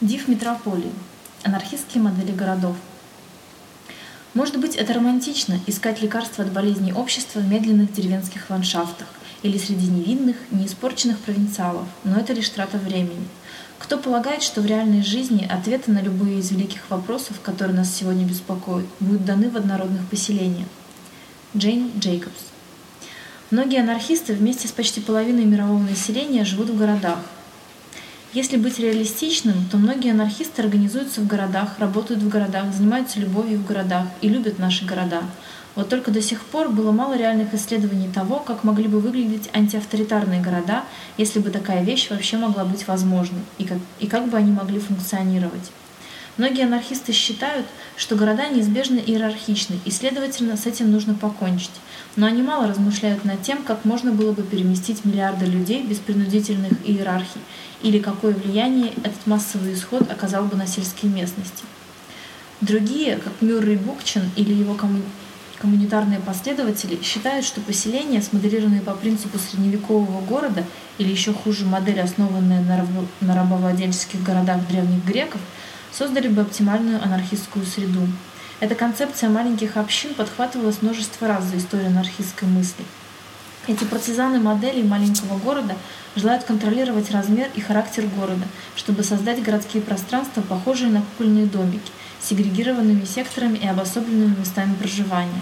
Див метрополии. Анархистские модели городов. Может быть, это романтично – искать лекарства от болезней общества в медленных деревенских ландшафтах или среди невинных, неиспорченных провинциалов, но это лишь трата времени. Кто полагает, что в реальной жизни ответы на любые из великих вопросов, которые нас сегодня беспокоят, будут даны в однородных поселениях? Джейн Джейкобс. Многие анархисты вместе с почти половиной мирового населения живут в городах, если быть реалистичным, то многие анархисты организуются в городах, работают в городах, занимаются любовью в городах и любят наши города. Вот только до сих пор было мало реальных исследований того, как могли бы выглядеть антиавторитарные города, если бы такая вещь вообще могла быть возможной, и как, и как бы они могли функционировать. Многие анархисты считают, что города неизбежно иерархичны, и, следовательно, с этим нужно покончить. Но они мало размышляют над тем, как можно было бы переместить миллиарды людей без принудительных иерархий, или какое влияние этот массовый исход оказал бы на сельские местности. Другие, как Мюррей Букчин или его комму... коммунитарные последователи, считают, что поселения, смоделированные по принципу средневекового города, или еще хуже модель, основанная на, раб... на рабовладельческих городах древних греков, создали бы оптимальную анархистскую среду. Эта концепция маленьких общин подхватывалась множество раз за историю анархистской мысли. Эти партизаны моделей маленького города желают контролировать размер и характер города, чтобы создать городские пространства, похожие на кукольные домики, сегрегированными секторами и обособленными местами проживания.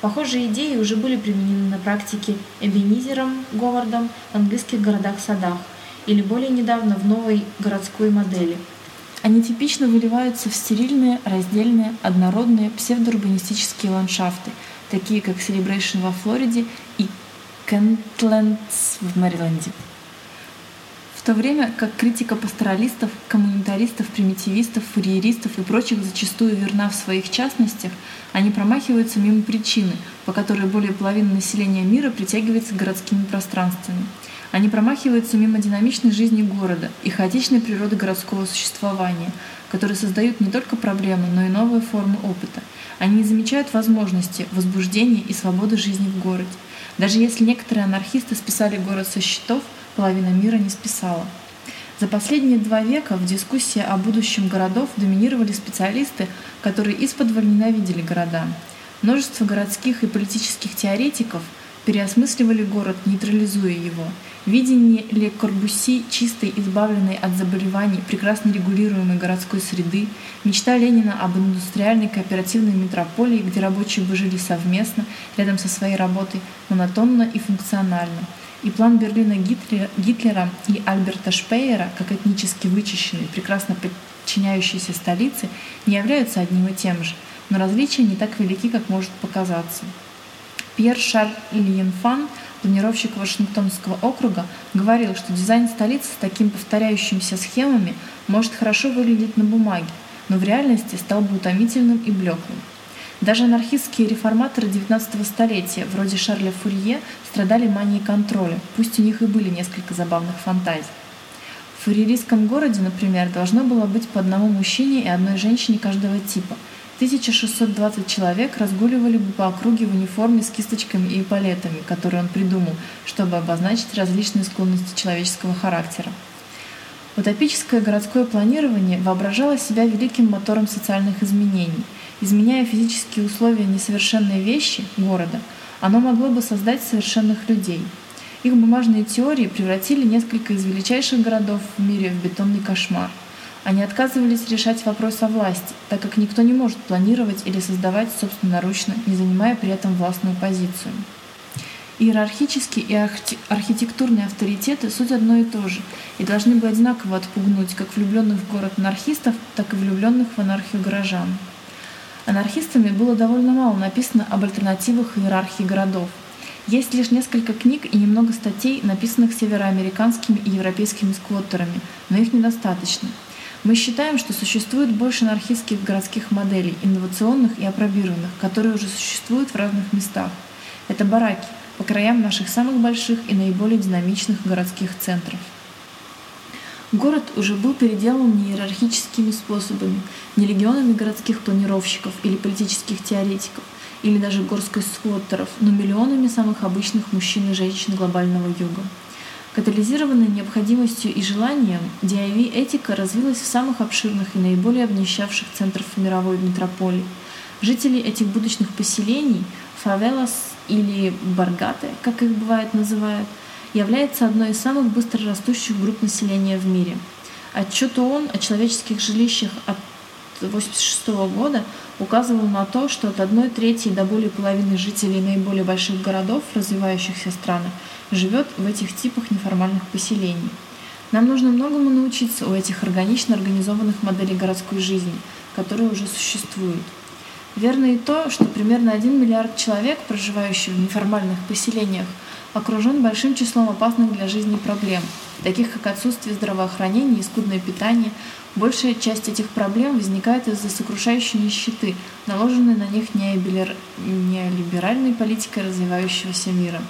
Похожие идеи уже были применены на практике Эбенизером Говардом в английских городах-садах или более недавно в новой городской модели – они типично выливаются в стерильные, раздельные, однородные псевдоурбанистические ландшафты, такие как Celebration во Флориде и Кентлендс в Мэриленде. В то время как критика пасторалистов, коммунитаристов, примитивистов, фурьеристов и прочих зачастую верна в своих частностях, они промахиваются мимо причины, по которой более половины населения мира притягивается городскими пространствами – они промахиваются мимо динамичной жизни города и хаотичной природы городского существования, которые создают не только проблемы, но и новые формы опыта. Они не замечают возможности, возбуждения и свободы жизни в городе. Даже если некоторые анархисты списали город со счетов, половина мира не списала. За последние два века в дискуссии о будущем городов доминировали специалисты, которые исподволь ненавидели города. Множество городских и политических теоретиков переосмысливали город, нейтрализуя его. Видение Ле Корбуси чистой, избавленной от заболеваний, прекрасно регулируемой городской среды, мечта Ленина об индустриальной кооперативной метрополии, где рабочие бы жили совместно, рядом со своей работой, монотонно и функционально. И план Берлина Гитлера, и Альберта Шпеера, как этнически вычищенные, прекрасно подчиняющиеся столице, не являются одним и тем же, но различия не так велики, как может показаться. Пьер Шарль Ильенфан – планировщик Вашингтонского округа, говорил, что дизайн столицы с такими повторяющимися схемами может хорошо выглядеть на бумаге, но в реальности стал бы утомительным и блеклым. Даже анархистские реформаторы XIX столетия, вроде Шарля Фурье, страдали манией контроля, пусть у них и были несколько забавных фантазий. В фурьеристском городе, например, должно было быть по одному мужчине и одной женщине каждого типа – 1620 человек разгуливали бы по округе в униформе с кисточками и палетами, которые он придумал, чтобы обозначить различные склонности человеческого характера. Утопическое городское планирование воображало себя великим мотором социальных изменений. Изменяя физические условия несовершенной вещи города, оно могло бы создать совершенных людей. Их бумажные теории превратили несколько из величайших городов в мире в бетонный кошмар – они отказывались решать вопрос о власти, так как никто не может планировать или создавать собственноручно, не занимая при этом властную позицию. Иерархические и архитектурные авторитеты – суть одно и то же, и должны бы одинаково отпугнуть как влюбленных в город анархистов, так и влюбленных в анархию горожан. Анархистами было довольно мало написано об альтернативах иерархии городов. Есть лишь несколько книг и немного статей, написанных североамериканскими и европейскими сквоттерами, но их недостаточно – мы считаем, что существует больше анархистских городских моделей, инновационных и опробированных, которые уже существуют в разных местах. Это бараки по краям наших самых больших и наиболее динамичных городских центров. Город уже был переделан не иерархическими способами, не легионами городских планировщиков или политических теоретиков, или даже горской сквоттеров, но миллионами самых обычных мужчин и женщин глобального юга. Катализированная необходимостью и желанием, DIY-этика развилась в самых обширных и наиболее обнищавших центров мировой метрополии. Жители этих будущих поселений, фавелас или баргаты, как их бывает называют, является одной из самых быстро растущих групп населения в мире. Отчет ООН о человеческих жилищах от 1986 года указывал на то, что от одной трети до более половины жителей наиболее больших городов в развивающихся странах живет в этих типах неформальных поселений. Нам нужно многому научиться у этих органично организованных моделей городской жизни, которые уже существуют. Верно и то, что примерно 1 миллиард человек, проживающих в неформальных поселениях, окружен большим числом опасных для жизни проблем, таких как отсутствие здравоохранения и скудное питание. Большая часть этих проблем возникает из-за сокрушающей нищеты, наложенной на них неолиберальной политикой развивающегося мира.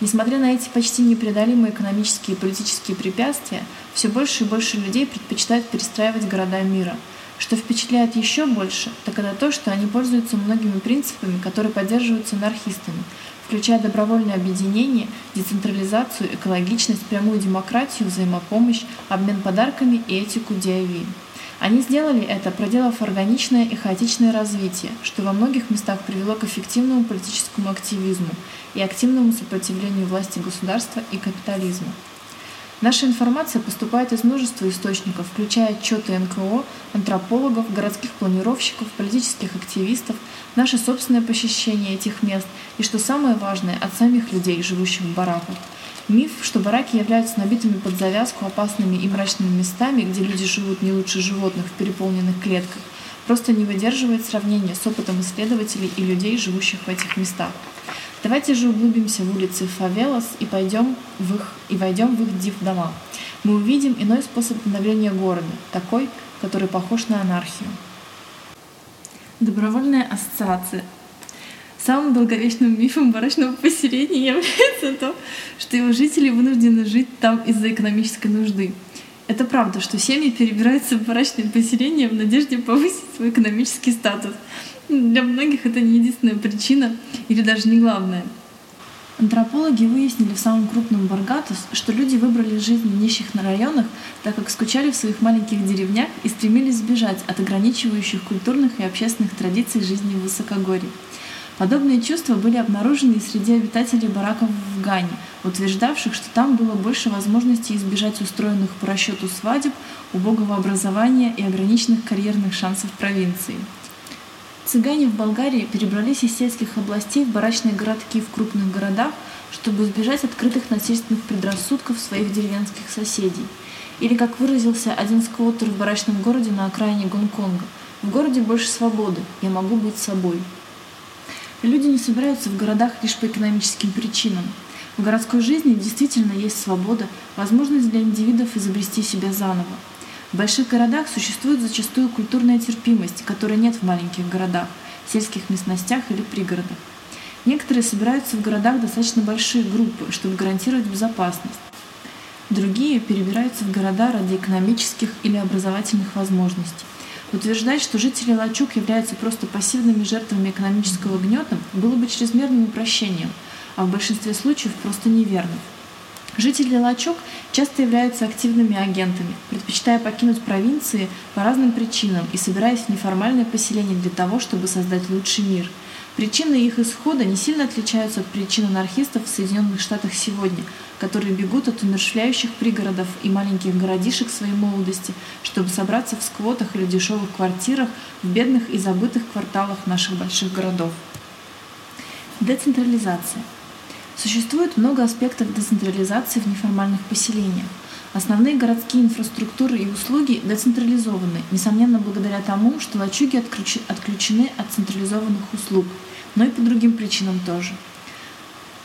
Несмотря на эти почти непреодолимые экономические и политические препятствия, все больше и больше людей предпочитают перестраивать города мира. Что впечатляет еще больше, так это то, что они пользуются многими принципами, которые поддерживаются анархистами, включая добровольное объединение, децентрализацию, экологичность, прямую демократию, взаимопомощь, обмен подарками и этику DIY. Они сделали это, проделав органичное и хаотичное развитие, что во многих местах привело к эффективному политическому активизму и активному сопротивлению власти государства и капитализму. Наша информация поступает из множества источников, включая отчеты НКО, антропологов, городских планировщиков, политических активистов, наше собственное посещение этих мест и, что самое важное, от самих людей, живущих в бараках. Миф, что бараки являются набитыми под завязку опасными и мрачными местами, где люди живут не лучше животных в переполненных клетках, просто не выдерживает сравнения с опытом исследователей и людей, живущих в этих местах. Давайте же углубимся в улицы Фавелас и пойдем в их и войдем в их див-дома. Мы увидим иной способ становления города, такой, который похож на анархию. Добровольная ассоциация. Самым долговечным мифом барачного поселения является то, что его жители вынуждены жить там из-за экономической нужды. Это правда, что семьи перебираются в барачное поселение в надежде повысить свой экономический статус – для многих это не единственная причина или даже не главная. Антропологи выяснили в самом крупном Баргатус, что люди выбрали жизнь в нищих на районах, так как скучали в своих маленьких деревнях и стремились сбежать от ограничивающих культурных и общественных традиций жизни в высокогорье. Подобные чувства были обнаружены и среди обитателей бараков в Гане, утверждавших, что там было больше возможностей избежать устроенных по расчету свадеб, убогого образования и ограниченных карьерных шансов провинции. Цыгане в Болгарии перебрались из сельских областей в барачные городки в крупных городах, чтобы избежать открытых насильственных предрассудков своих деревенских соседей. Или, как выразился один сквоттер в барачном городе на окраине Гонконга, «В городе больше свободы, я могу быть собой». Люди не собираются в городах лишь по экономическим причинам. В городской жизни действительно есть свобода, возможность для индивидов изобрести себя заново. В больших городах существует зачастую культурная терпимость, которой нет в маленьких городах, сельских местностях или пригородах. Некоторые собираются в городах достаточно большие группы, чтобы гарантировать безопасность. Другие перебираются в города ради экономических или образовательных возможностей. Утверждать, что жители лачуг являются просто пассивными жертвами экономического гнета, было бы чрезмерным упрощением, а в большинстве случаев просто неверным. Жители Лачок часто являются активными агентами, предпочитая покинуть провинции по разным причинам и собираясь в неформальное поселение для того, чтобы создать лучший мир. Причины их исхода не сильно отличаются от причин анархистов в Соединенных Штатах сегодня, которые бегут от умершляющих пригородов и маленьких городишек своей молодости, чтобы собраться в сквотах или дешевых квартирах в бедных и забытых кварталах наших больших городов. Децентрализация – Существует много аспектов децентрализации в неформальных поселениях. Основные городские инфраструктуры и услуги децентрализованы, несомненно благодаря тому, что лачуги отключены от централизованных услуг, но и по другим причинам тоже.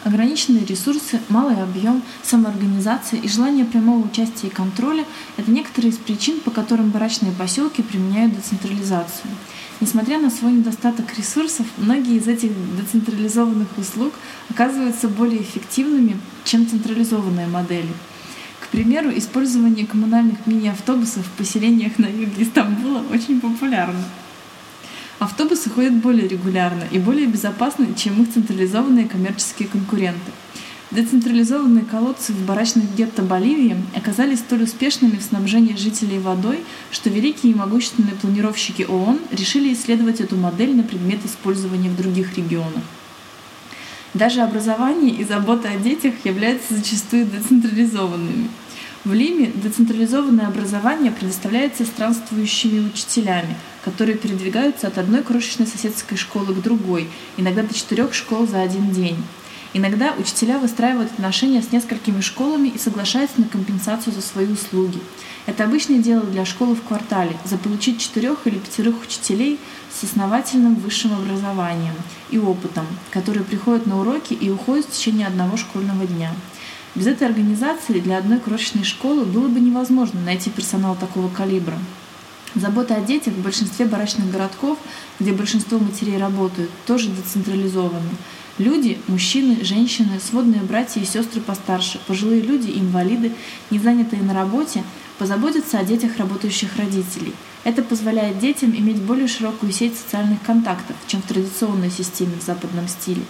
Ограниченные ресурсы, малый объем, самоорганизация и желание прямого участия и контроля – это некоторые из причин, по которым барачные поселки применяют децентрализацию – Несмотря на свой недостаток ресурсов, многие из этих децентрализованных услуг оказываются более эффективными, чем централизованные модели. К примеру, использование коммунальных мини-автобусов в поселениях на юге Стамбула очень популярно. Автобусы ходят более регулярно и более безопасно, чем их централизованные коммерческие конкуренты. Децентрализованные колодцы в барачных гетто Боливии оказались столь успешными в снабжении жителей водой, что великие и могущественные планировщики ООН решили исследовать эту модель на предмет использования в других регионах. Даже образование и забота о детях являются зачастую децентрализованными. В Лиме децентрализованное образование предоставляется странствующими учителями, которые передвигаются от одной крошечной соседской школы к другой, иногда до четырех школ за один день. Иногда учителя выстраивают отношения с несколькими школами и соглашаются на компенсацию за свои услуги. Это обычное дело для школы в квартале – заполучить четырех или пятерых учителей с основательным высшим образованием и опытом, которые приходят на уроки и уходят в течение одного школьного дня. Без этой организации для одной крошечной школы было бы невозможно найти персонал такого калибра. Забота о детях в большинстве барачных городков, где большинство матерей работают, тоже децентрализованы. Люди, мужчины, женщины, сводные братья и сестры постарше, пожилые люди инвалиды, не занятые на работе, позаботятся о детях работающих родителей. Это позволяет детям иметь более широкую сеть социальных контактов, чем в традиционной системе в западном стиле.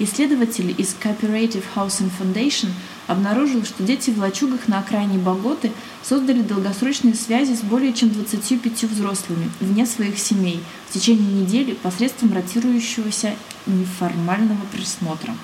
Исследователи из Cooperative Housing Foundation обнаружили, что дети в лачугах на окраине Боготы создали долгосрочные связи с более чем 25 взрослыми вне своих семей в течение недели посредством ротирующегося неформального присмотра.